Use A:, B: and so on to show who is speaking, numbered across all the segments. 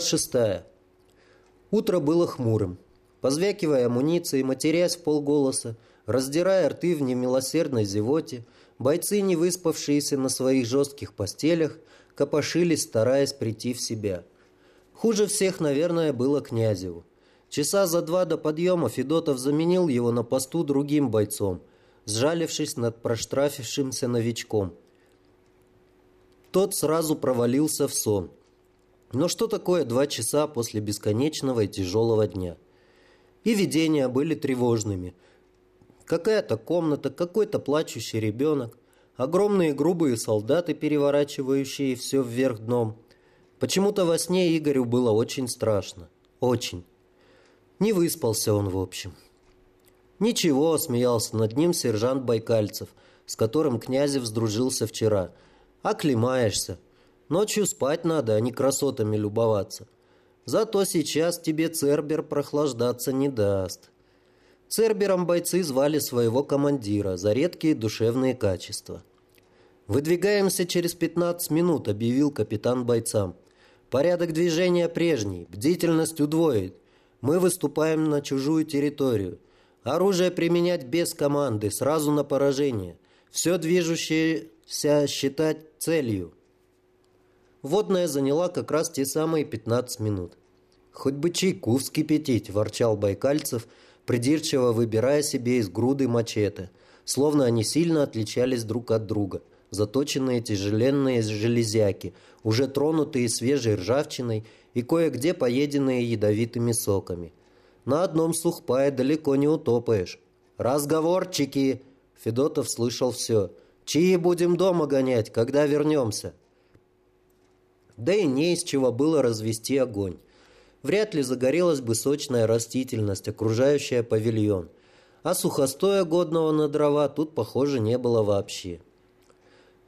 A: Шестая. Утро было хмурым. Позвякивая амуницией, матерясь в полголоса, раздирая рты в немилосердной зевоте, бойцы, не выспавшиеся на своих жестких постелях, копошились, стараясь прийти в себя. Хуже всех, наверное, было Князеву. Часа за два до подъема Федотов заменил его на посту другим бойцом, сжалившись над проштрафившимся новичком. Тот сразу провалился в сон. Но что такое два часа после бесконечного и тяжелого дня? И видения были тревожными. Какая-то комната, какой-то плачущий ребенок, огромные грубые солдаты, переворачивающие все вверх дном. Почему-то во сне Игорю было очень страшно. Очень. Не выспался он в общем. «Ничего», — смеялся над ним сержант Байкальцев, с которым Князев сдружился вчера. «Оклемаешься. Ночью спать надо, а не красотами любоваться. Зато сейчас тебе Цербер прохлаждаться не даст». Цербером бойцы звали своего командира за редкие душевные качества. «Выдвигаемся через 15 минут», — объявил капитан бойцам. «Порядок движения прежний, бдительность удвоит. Мы выступаем на чужую территорию. Оружие применять без команды, сразу на поражение. Все движущееся считать целью». Водная заняла как раз те самые 15 минут. «Хоть бы чайку вскипятить», – ворчал Байкальцев, придирчиво выбирая себе из груды мачете, словно они сильно отличались друг от друга. Заточенные тяжеленные железяки, уже тронутые свежей ржавчиной и кое-где поеденные ядовитыми соками. На одном сухпае далеко не утопаешь. «Разговорчики!» Федотов слышал все. «Чьи будем дома гонять, когда вернемся?» Да и не из чего было развести огонь. Вряд ли загорелась бы сочная растительность, окружающая павильон. А сухостоя годного на дрова тут, похоже, не было вообще.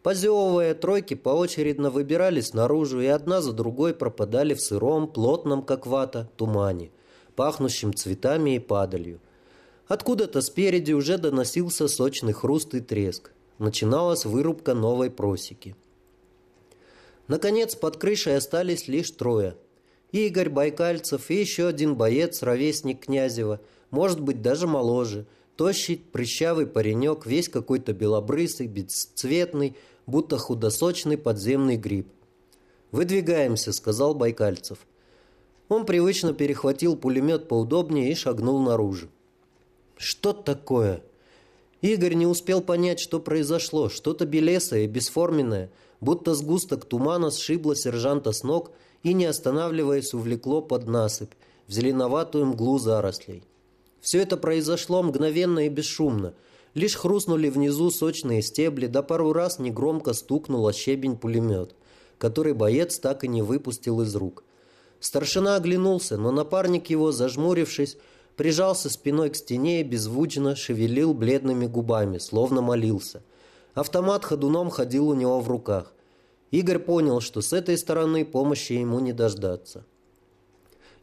A: Позевывая, тройки поочередно выбирались наружу и одна за другой пропадали в сыром, плотном, как вата, тумане, пахнущем цветами и падалью. Откуда-то спереди уже доносился сочный хруст и треск. Начиналась вырубка новой просеки. Наконец, под крышей остались лишь трое. Игорь Байкальцев и еще один боец, ровесник Князева, может быть, даже моложе. Тощий, прыщавый паренек, весь какой-то белобрысый, бесцветный, будто худосочный подземный гриб. «Выдвигаемся», — сказал Байкальцев. Он привычно перехватил пулемет поудобнее и шагнул наружу. «Что такое?» Игорь не успел понять, что произошло. Что-то белесое и бесформенное — будто сгусток тумана сшибло сержанта с ног и, не останавливаясь, увлекло под насыпь, в зеленоватую мглу зарослей. Все это произошло мгновенно и бесшумно. Лишь хрустнули внизу сочные стебли, да пару раз негромко стукнул о щебень пулемет, который боец так и не выпустил из рук. Старшина оглянулся, но напарник его, зажмурившись, прижался спиной к стене и беззвучно шевелил бледными губами, словно молился – Автомат ходуном ходил у него в руках. Игорь понял, что с этой стороны помощи ему не дождаться.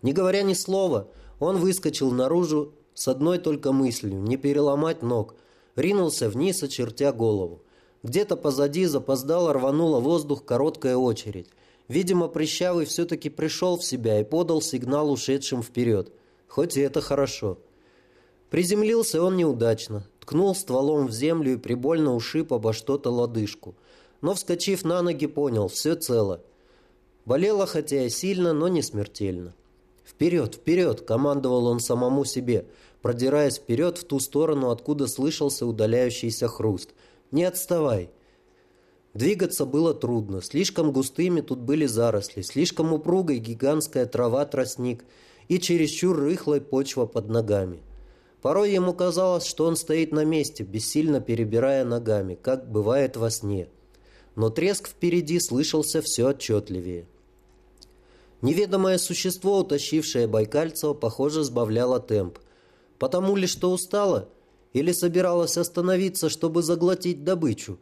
A: Не говоря ни слова, он выскочил наружу с одной только мыслью – не переломать ног. Ринулся вниз, очертя голову. Где-то позади запоздало рванула воздух короткая очередь. Видимо, Прыщавый все-таки пришел в себя и подал сигнал ушедшим вперед. Хоть и это хорошо. Приземлился он неудачно ткнул стволом в землю и прибольно ушиб обо что-то лодыжку. Но, вскочив на ноги, понял, все цело. Болело, хотя и сильно, но не смертельно. «Вперед, вперед!» – командовал он самому себе, продираясь вперед в ту сторону, откуда слышался удаляющийся хруст. «Не отставай!» Двигаться было трудно. Слишком густыми тут были заросли, слишком упругой гигантская трава-тростник и чересчур рыхлая почва под ногами. Порой ему казалось, что он стоит на месте, бессильно перебирая ногами, как бывает во сне. Но треск впереди слышался все отчетливее. Неведомое существо, утащившее Байкальцева, похоже, сбавляло темп. Потому ли, что устало? Или собиралось остановиться, чтобы заглотить добычу?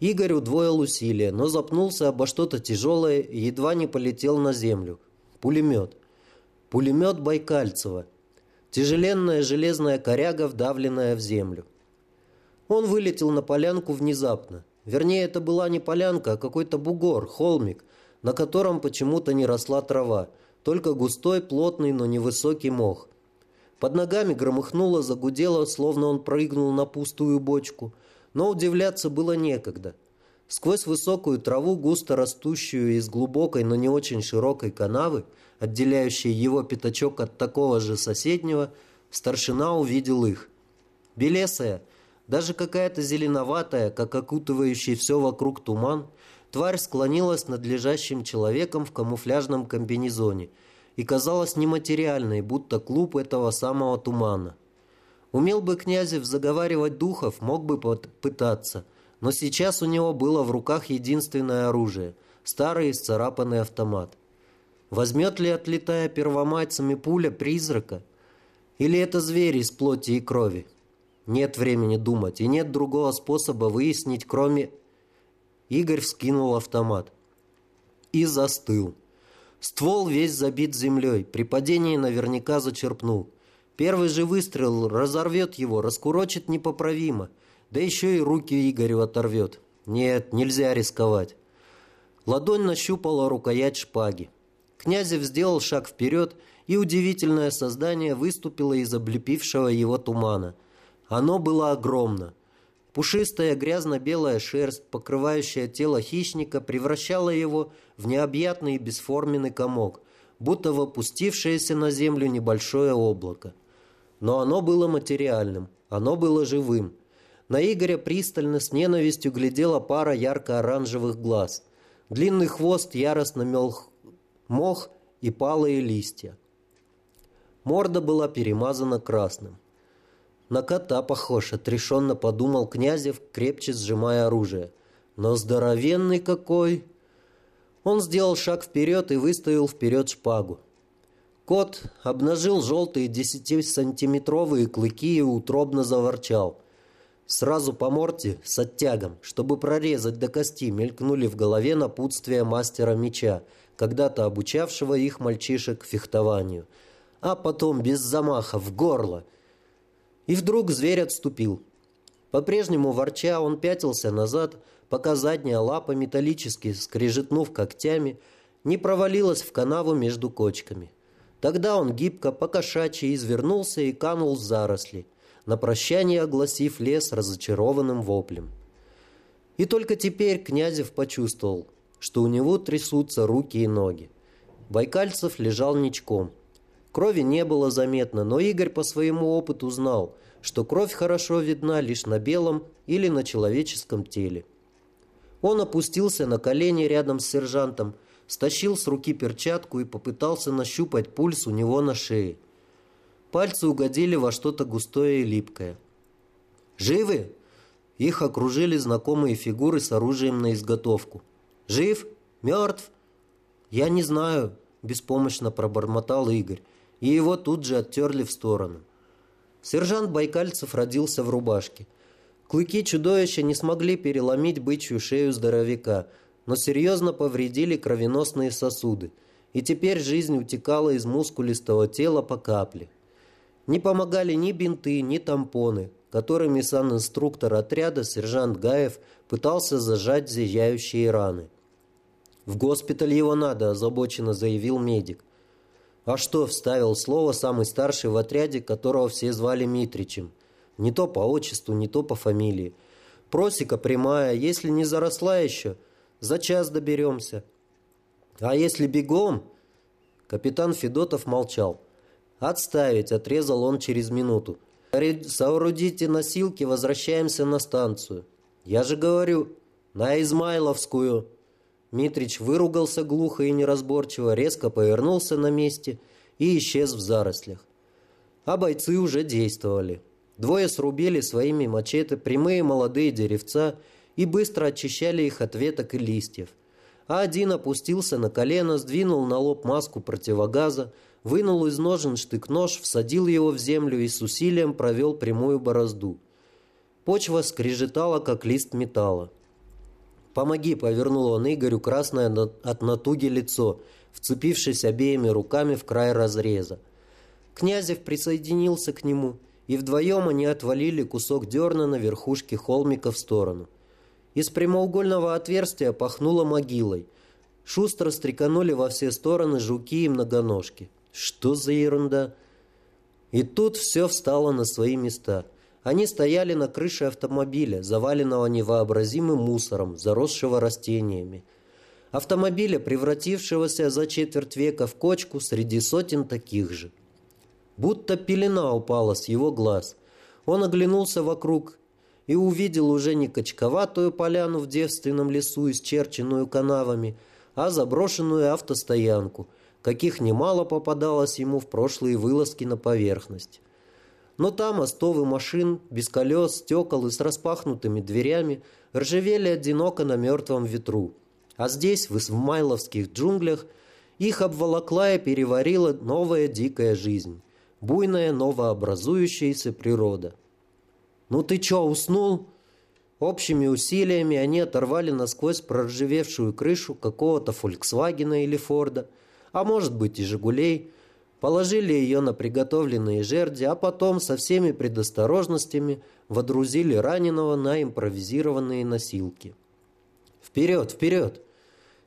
A: Игорь удвоил усилия, но запнулся обо что-то тяжелое и едва не полетел на землю. Пулемет. Пулемет Байкальцева – Тяжеленная железная коряга, вдавленная в землю. Он вылетел на полянку внезапно. Вернее, это была не полянка, а какой-то бугор, холмик, на котором почему-то не росла трава, только густой, плотный, но невысокий мох. Под ногами громыхнуло, загудело, словно он прыгнул на пустую бочку, но удивляться было некогда. Сквозь высокую траву, густо растущую из глубокой, но не очень широкой канавы, отделяющей его пятачок от такого же соседнего, старшина увидел их. Белесая, даже какая-то зеленоватая, как окутывающий все вокруг туман, тварь склонилась над лежащим человеком в камуфляжном комбинезоне и казалась нематериальной, будто клуб этого самого тумана. Умел бы Князев заговаривать духов, мог бы пытаться – но сейчас у него было в руках единственное оружие – старый исцарапанный автомат. Возьмет ли, отлетая первомайцами, пуля призрака? Или это зверь из плоти и крови? Нет времени думать, и нет другого способа выяснить, кроме... Игорь вскинул автомат. И застыл. Ствол весь забит землей, при падении наверняка зачерпнул. Первый же выстрел разорвет его, раскурочит непоправимо – да еще и руки Игорю оторвет. Нет, нельзя рисковать. Ладонь нащупала рукоять шпаги. Князев сделал шаг вперед, и удивительное создание выступило из облепившего его тумана. Оно было огромно. Пушистая грязно-белая шерсть, покрывающая тело хищника, превращала его в необъятный бесформенный комок, будто в опустившееся на землю небольшое облако. Но оно было материальным, оно было живым – на Игоря пристально с ненавистью глядела пара ярко-оранжевых глаз. Длинный хвост яростно мел мох и палые листья. Морда была перемазана красным. На кота похож, отрешенно подумал Князев, крепче сжимая оружие. Но здоровенный какой! Он сделал шаг вперед и выставил вперед шпагу. Кот обнажил желтые десятисантиметровые клыки и утробно заворчал – Сразу по морте с оттягом, чтобы прорезать до кости, мелькнули в голове напутствия мастера меча, когда-то обучавшего их мальчишек фехтованию. А потом без замаха в горло. И вдруг зверь отступил. По-прежнему ворча он пятился назад, пока задняя лапа, металлически скрежетнув когтями, не провалилась в канаву между кочками. Тогда он гибко, покошачьи, извернулся и канул в заросли – на прощание огласив лес разочарованным воплем. И только теперь Князев почувствовал, что у него трясутся руки и ноги. Байкальцев лежал ничком. Крови не было заметно, но Игорь по своему опыту знал, что кровь хорошо видна лишь на белом или на человеческом теле. Он опустился на колени рядом с сержантом, стащил с руки перчатку и попытался нащупать пульс у него на шее. Пальцы угодили во что-то густое и липкое. «Живы?» Их окружили знакомые фигуры с оружием на изготовку. «Жив? Мертв?» «Я не знаю», – беспомощно пробормотал Игорь, и его тут же оттерли в сторону. Сержант Байкальцев родился в рубашке. Клыки чудовища не смогли переломить бычью шею здоровяка, но серьезно повредили кровеносные сосуды, и теперь жизнь утекала из мускулистого тела по капле. Не помогали ни бинты, ни тампоны, которыми санинструктор отряда сержант Гаев пытался зажать зияющие раны. «В госпиталь его надо», – озабоченно заявил медик. «А что?» – вставил слово самый старший в отряде, которого все звали Митричем. Не то по отчеству, не то по фамилии. «Просека прямая, если не заросла еще, за час доберемся». «А если бегом?» Капитан Федотов молчал. «Отставить!» – отрезал он через минуту. «Соорудите носилки, возвращаемся на станцию». «Я же говорю, на Измайловскую!» Митрич выругался глухо и неразборчиво, резко повернулся на месте и исчез в зарослях. А бойцы уже действовали. Двое срубили своими мачете прямые молодые деревца и быстро очищали их от веток и листьев. А один опустился на колено, сдвинул на лоб маску противогаза, вынул из ножен штык-нож, всадил его в землю и с усилием провел прямую борозду. Почва скрежетала, как лист металла. «Помоги!» – повернул он Игорю красное от натуги лицо, вцепившись обеими руками в край разреза. Князев присоединился к нему, и вдвоем они отвалили кусок дерна на верхушке холмика в сторону. Из прямоугольного отверстия пахнуло могилой – Шустро стреканули во все стороны жуки и многоножки. Что за ерунда? И тут все встало на свои места. Они стояли на крыше автомобиля, заваленного невообразимым мусором, заросшего растениями. Автомобиля, превратившегося за четверть века в кочку среди сотен таких же. Будто пелена упала с его глаз. Он оглянулся вокруг и увидел уже не качковатую поляну в девственном лесу, исчерченную канавами, а заброшенную автостоянку, каких немало попадалось ему в прошлые вылазки на поверхность. Но там остовы машин, без колес, стекол и с распахнутыми дверями ржавели одиноко на мертвом ветру. А здесь, в Исмайловских джунглях, их обволокла и переварила новая дикая жизнь, буйная новообразующаяся природа. «Ну ты чё, уснул?» Общими усилиями они оторвали насквозь проржавевшую крышу какого-то «Фольксвагена» или «Форда», а может быть и «Жигулей», положили ее на приготовленные жерди, а потом со всеми предосторожностями водрузили раненого на импровизированные носилки. «Вперед, вперед!»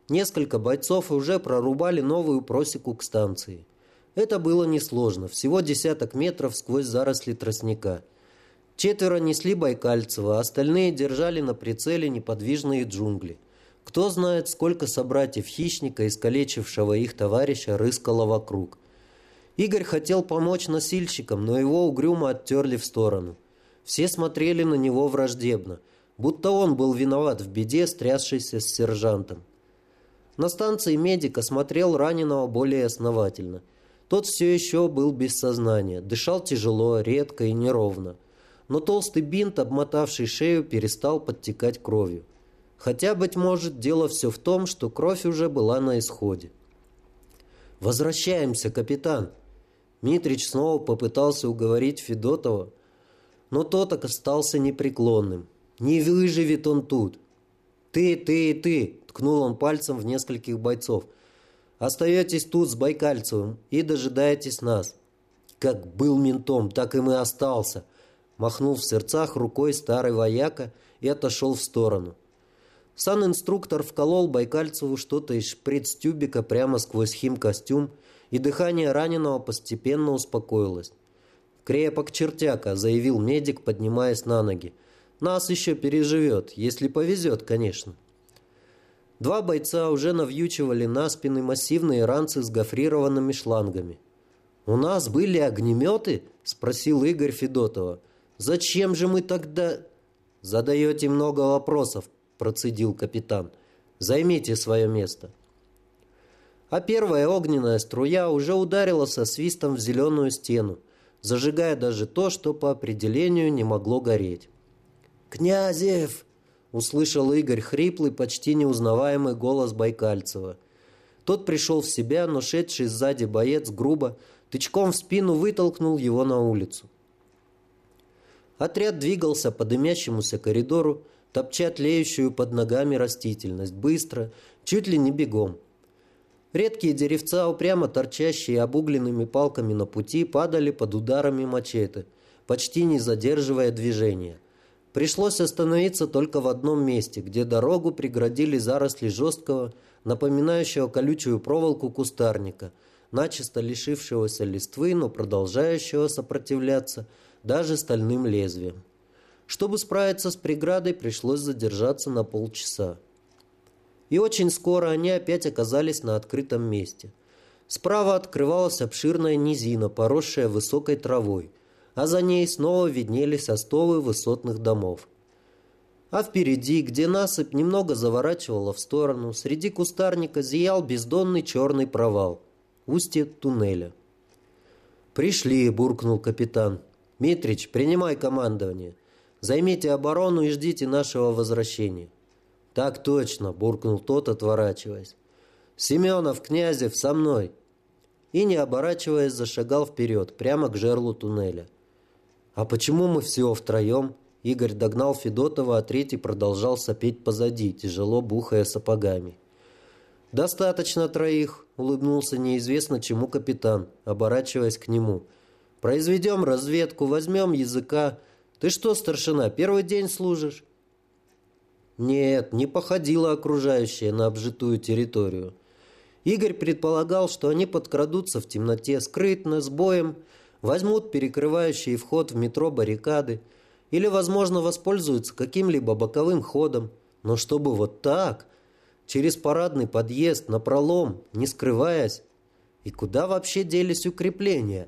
A: Несколько бойцов уже прорубали новую просеку к станции. Это было несложно, всего десяток метров сквозь заросли тростника. Четверо несли Байкальцева, а остальные держали на прицеле неподвижные джунгли. Кто знает, сколько собратьев хищника, искалечившего их товарища, рыскало вокруг. Игорь хотел помочь носильщикам, но его угрюмо оттерли в сторону. Все смотрели на него враждебно, будто он был виноват в беде, стрясшейся с сержантом. На станции медик осмотрел раненого более основательно. Тот все еще был без сознания, дышал тяжело, редко и неровно. Но толстый бинт, обмотавший шею, перестал подтекать кровью. Хотя, быть может, дело все в том, что кровь уже была на исходе. «Возвращаемся, капитан!» Митрич снова попытался уговорить Федотова, но тот остался непреклонным. «Не выживет он тут!» «Ты, ты и ты!» – ткнул он пальцем в нескольких бойцов. «Остаетесь тут с Байкальцевым и дожидаетесь нас». «Как был ментом, так и мы остался!» Махнул в сердцах рукой старый вояка и отошел в сторону. Сан-инструктор вколол Байкальцеву что-то из шприц-тюбика прямо сквозь хим-костюм и дыхание раненого постепенно успокоилось. «Крепок чертяка», — заявил медик, поднимаясь на ноги. «Нас еще переживет, если повезет, конечно». Два бойца уже навьючивали на спины массивные ранцы с гофрированными шлангами. «У нас были огнеметы?» — спросил Игорь Федотова. «Зачем же мы тогда...» «Задаете много вопросов», — процедил капитан. «Займите свое место» а первая огненная струя уже ударила со свистом в зеленую стену, зажигая даже то, что по определению не могло гореть. «Князев!» — услышал Игорь хриплый, почти неузнаваемый голос Байкальцева. Тот пришел в себя, но шедший сзади боец грубо, тычком в спину вытолкнул его на улицу. Отряд двигался по дымящемуся коридору, топча тлеющую под ногами растительность, быстро, чуть ли не бегом. Редкие деревца, упрямо торчащие обугленными палками на пути, падали под ударами мачете, почти не задерживая движения. Пришлось остановиться только в одном месте, где дорогу преградили заросли жесткого, напоминающего колючую проволоку кустарника, начисто лишившегося листвы, но продолжающего сопротивляться даже стальным лезвием. Чтобы справиться с преградой, пришлось задержаться на полчаса. И очень скоро они опять оказались на открытом месте. Справа открывалась обширная низина, поросшая высокой травой, а за ней снова виднелись остовы высотных домов. А впереди, где насыпь немного заворачивала в сторону, среди кустарника зиял бездонный черный провал, устье туннеля. «Пришли», — буркнул капитан. «Митрич, принимай командование. Займите оборону и ждите нашего возвращения». «Так точно!» – буркнул тот, отворачиваясь. «Семенов, Князев, со мной!» И, не оборачиваясь, зашагал вперед, прямо к жерлу туннеля. «А почему мы всего втроем?» Игорь догнал Федотова, а третий продолжал сопеть позади, тяжело бухая сапогами. «Достаточно троих», — улыбнулся неизвестно чему капитан, оборачиваясь к нему. «Произведем разведку, возьмем языка. Ты что, старшина, первый день служишь?» Нет, не походила окружающая на обжитую территорию. Игорь предполагал, что они подкрадутся в темноте скрытно, с боем, возьмут перекрывающие вход в метро баррикады или, возможно, воспользуются каким-либо боковым ходом. Но чтобы вот так, через парадный подъезд, на пролом, не скрываясь, и куда вообще делись укрепления?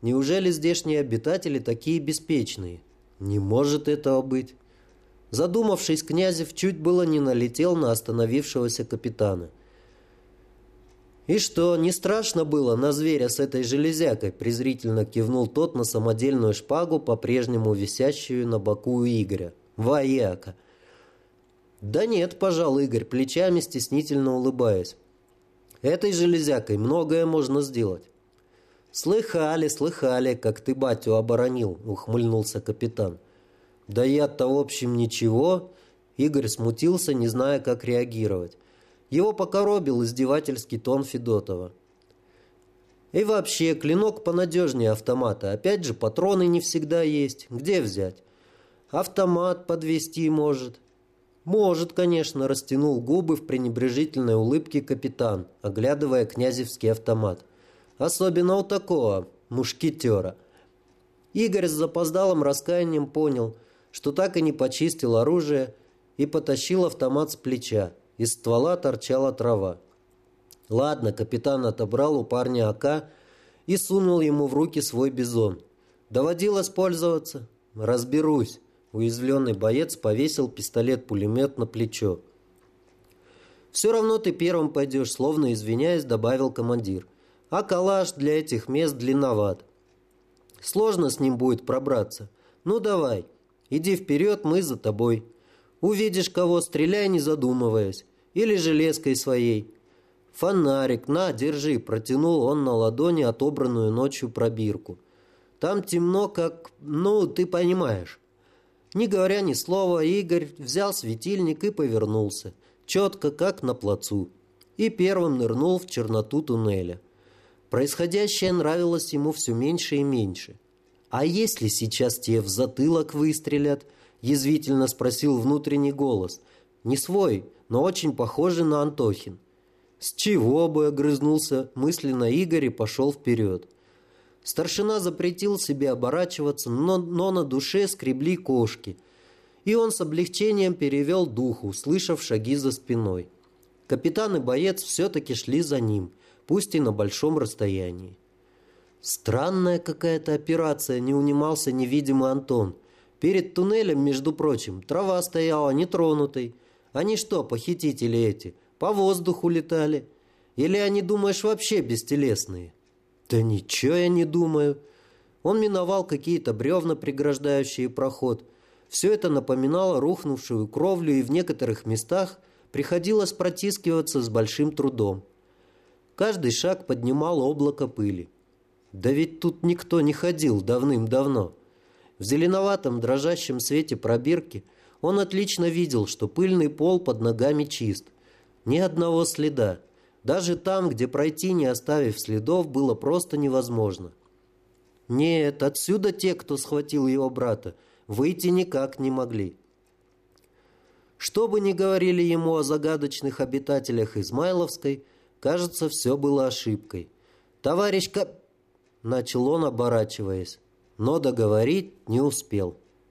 A: Неужели здешние обитатели такие беспечные? Не может этого быть. Задумавшись, Князев чуть было не налетел на остановившегося капитана. «И что, не страшно было на зверя с этой железякой?» презрительно кивнул тот на самодельную шпагу, по-прежнему висящую на боку у Игоря. «Вояка!» «Да нет, пожал Игорь, плечами стеснительно улыбаясь. Этой железякой многое можно сделать». «Слыхали, слыхали, как ты батю оборонил», — ухмыльнулся капитан. Да я-то, в общем, ничего. Игорь смутился, не зная, как реагировать. Его покоробил издевательский тон Федотова. И вообще, клинок понадежнее автомата. Опять же, патроны не всегда есть. Где взять? Автомат подвести может. Может, конечно, растянул губы в пренебрежительной улыбке капитан, оглядывая князевский автомат. Особенно у такого мушкетера. Игорь с запоздалым раскаянием понял, что так и не почистил оружие и потащил автомат с плеча. Из ствола торчала трава. Ладно, капитан отобрал у парня АК и сунул ему в руки свой бизон. Доводилось пользоваться? Разберусь. Уязвленный боец повесил пистолет-пулемет на плечо. «Все равно ты первым пойдешь», словно извиняясь, добавил командир. «А калаш для этих мест длинноват. Сложно с ним будет пробраться. Ну давай, Иди вперед, мы за тобой. Увидишь кого, стреляй, не задумываясь. Или железкой своей. Фонарик, на, держи, протянул он на ладони отобранную ночью пробирку. Там темно, как... ну, ты понимаешь. Не говоря ни слова, Игорь взял светильник и повернулся. Четко, как на плацу. И первым нырнул в черноту туннеля. Происходящее нравилось ему все меньше и меньше. «А если сейчас тебе в затылок выстрелят?» – язвительно спросил внутренний голос. Не свой, но очень похожий на Антохин. «С чего бы?» – огрызнулся мысленно Игорь и пошел вперед. Старшина запретил себе оборачиваться, но, но на душе скребли кошки. И он с облегчением перевел дух, услышав шаги за спиной. Капитан и боец все-таки шли за ним, пусть и на большом расстоянии. Странная какая-то операция, не унимался невидимый Антон. Перед туннелем, между прочим, трава стояла нетронутой. Они что, похитители эти, по воздуху летали? Или они, думаешь, вообще бестелесные? Да ничего я не думаю. Он миновал какие-то бревна, преграждающие проход. Все это напоминало рухнувшую кровлю, и в некоторых местах приходилось протискиваться с большим трудом. Каждый шаг поднимал облако пыли. Да ведь тут никто не ходил давным-давно. В зеленоватом дрожащем свете пробирки он отлично видел, что пыльный пол под ногами чист. Ни одного следа. Даже там, где пройти, не оставив следов, было просто невозможно. Нет, отсюда те, кто схватил его брата, выйти никак не могли. Что бы ни говорили ему о загадочных обитателях Измайловской, кажется, все было ошибкой. Товарищ Кап... Начал он, оборачиваясь, но договорить не успел.